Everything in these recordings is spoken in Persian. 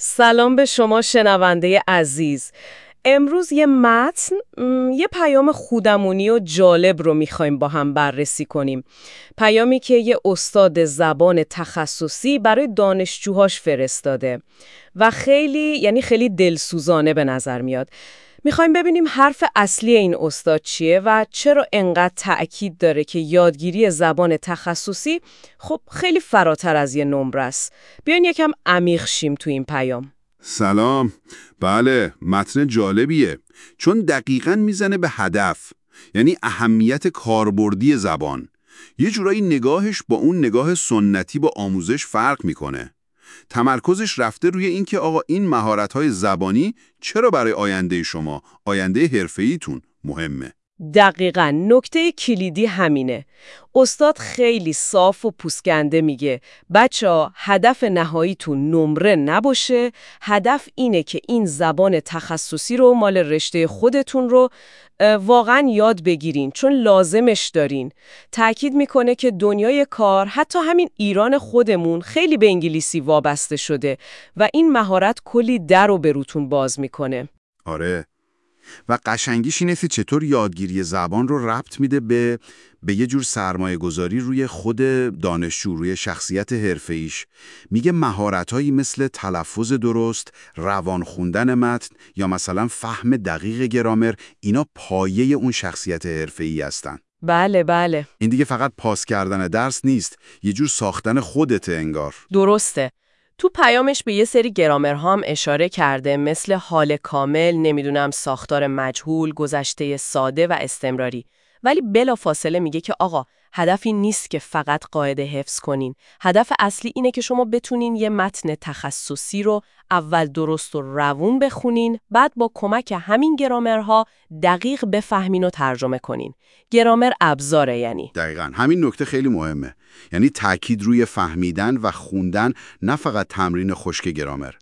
سلام به شما شنونده عزیز. امروز یه متن یه پیام خودمونی و جالب رو می‌خوایم با هم بررسی کنیم. پیامی که یه استاد زبان تخصصی برای دانشجوهاش فرستاده و خیلی یعنی خیلی دلسوزانه به نظر میاد. می‌خوایم ببینیم حرف اصلی این استاد چیه و چرا انقدر تأکید داره که یادگیری زبان تخصصی خب خیلی فراتر از یه نمره است. بیاین یکم عمیق شیم تو این پیام. سلام بله متن جالبیه چون دقیقا می‌زنه به هدف یعنی اهمیت کاربردی زبان یه جورایی نگاهش با اون نگاه سنتی با آموزش فرق می‌کنه تمرکزش رفته روی اینکه آقا این مهارت‌های زبانی چرا برای آینده شما آینده حرفه‌ایتون مهمه؟ دقیقا نکته کلیدی همینه. استاد خیلی صاف و پوسکنده میگه. بچه ها هدف نهاییتون نمره نباشه. هدف اینه که این زبان تخصصی رو مال رشته خودتون رو واقعا یاد بگیرین چون لازمش دارین. تأکید می‌کنه که دنیای کار حتی همین ایران خودمون خیلی به انگلیسی وابسته شده و این مهارت کلی در و بروتون باز می‌کنه. آره. و قشنگیش اینه که چطور یادگیری زبان رو ربط میده به به یه جور سرمایه گذاری روی خود دانشجو روی شخصیت حرفه‌ایش میگه مهارت‌هایی مثل تلفظ درست، روان خوندن متن یا مثلا فهم دقیق گرامر اینا پایه اون شخصیت حرفه‌ای هستن. بله بله این دیگه فقط پاس کردن درس نیست، یه جور ساختن خودت انگار. درسته. تو پیامش به یه سری گرامرها هم اشاره کرده مثل حال کامل، نمی‌دونم ساختار مجهول، گذشته ساده و استمراری. ولی بلا فاصله میگه که آقا هدفی نیست که فقط قاعده حفظ کنین. هدف اصلی اینه که شما بتونین یه متن تخصصی رو اول درست و روون بخونین، بعد با کمک همین گرامرها دقیق بفهمین و ترجمه کنین. گرامر ابزاره یعنی. دقیقا همین نکته خیلی مهمه. یعنی تاکید روی فهمیدن و خوندن نه فقط تمرین خشک گرامر.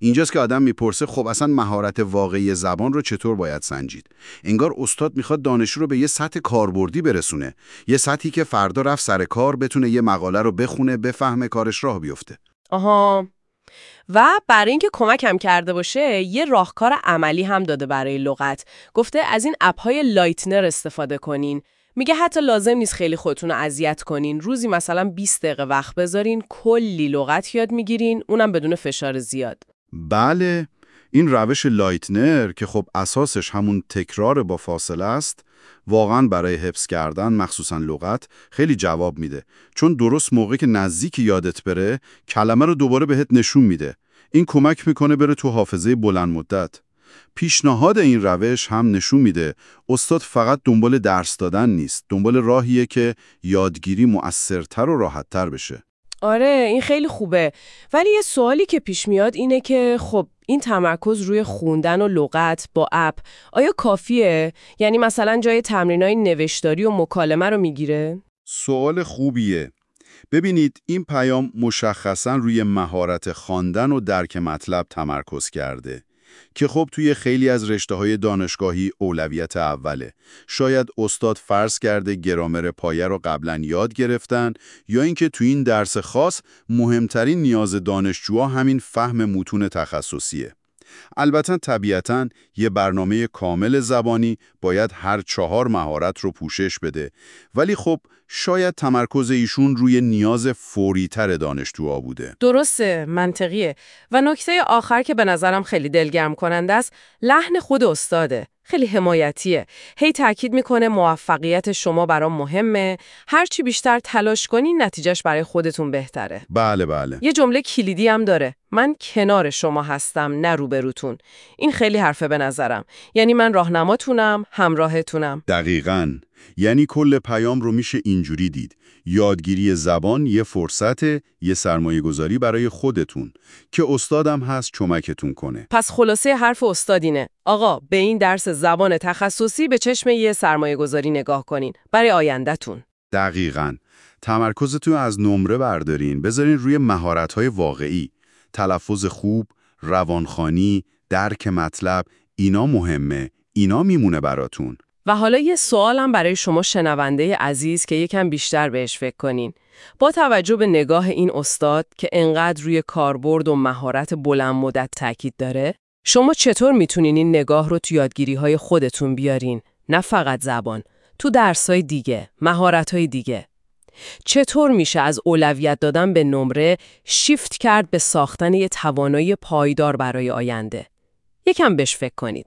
اینجاست که آدم می‌پرسه خب اصلا مهارت واقعی زبان رو چطور باید سنجید؟ انگار استاد می‌خواد دانشجو رو به یه سطح کاربردی برسونه یه سطحی که فردا رفت سر کار بتونه یه مقاله رو بخونه بفهمه کارش راه بیفته. آها. و برای اینکه کمکم کرده باشه یه راهکار عملی هم داده برای لغت. گفته از این اپ های لایتنر استفاده کنین. میگه حتی لازم نیست خیلی خودتون رو اذیت کنین. روزی مثلا 20 دقیقه وقت بذارین کلی لغت یاد می‌گیرین اونم بدون فشار زیاد. بله این روش لایتنر که خب اساسش همون تکرار با فاصله است واقعا برای حفظ کردن مخصوصا لغت خیلی جواب میده. چون درست موقع که نزدیک یادت بره کلمه رو دوباره بهت نشون میده. این کمک می‌کنه بره تو حافظه بلند مدت. پیشنهاد این روش هم نشون میده استاد فقط دنبال درس دادن نیست. دنبال راهیه که یادگیری مؤثرتر و راحتتر بشه. آره این خیلی خوبه. ولی یه سوالی که پیش میاد اینه که خب این تمرکز روی خوندن و لغت با اپ آیا کافیه؟ یعنی مثلا جای تمرینای نوشتاری و مکالمه رو می‌گیره؟ سوال خوبیه. ببینید این پیام مشخصا روی مهارت خواندن و درک مطلب تمرکز کرده. که خب توی خیلی از رشته های دانشگاهی اولویت اوله. شاید استاد فرض کرده گرامر پایه رو قبلا یاد گرفتن یا اینکه توی این درس خاص مهمترین نیاز دانشجوها همین فهم متون تخصصیه. البته طبیعتاً یه برنامه کامل زبانی باید هر چهار مهارت رو پوشش بده. ولی خب شاید تمرکز ایشون روی نیاز فوریتر دانشجوها بوده. درسته منطقیه. و نکته آخر که به نظرم خیلی دلگرم کننده است لحن خود استاده. خیلی حمایتیه. هی تاکید می‌کنه موفقیت شما برام مهمه. هرچی بیشتر تلاش کنین نتیجهش برای خودتون بهتره. بله بله. یه جمله کلیدی هم داره. من کنار شما هستم نه روبروتون این خیلی حرفه به نظرم. یعنی من راهنماتونم همراهتونم. دقیقاً. یعنی کل پیام رو میشه اینجوری دید. یادگیری زبان یه فرصت یه سرمایه گذاری برای خودتون که استادم هست کمکتون کنه. پس خلاصه حرف استادینه. آقا به این درس زبان تخصصی به چشم یه سرمایه گذاری نگاه کنین. برای آیندهتون. دقیقاً. تمرکزتون از نمره بردارین. بذارین روی مهارت‌های واقعی. تلفظ خوب روانخانی درک مطلب اینا مهمه. اینا میمونه براتون. و حالا یه سوالم برای شما شنونده عزیز که یکم بیشتر بهش فکر کنین. با توجه به نگاه این استاد که انقدر روی کاربرد و مهارت بلند مدت تاکید داره، شما چطور می‌تونین این نگاه رو تو یادگیری های خودتون بیارین؟ نه فقط زبان، تو درسای دیگه، مهارت‌های دیگه. چطور میشه از اولویت دادن به نمره شیفت کرد به ساختن یه توانایی پایدار برای آینده؟ یکم بهش فکر کنید.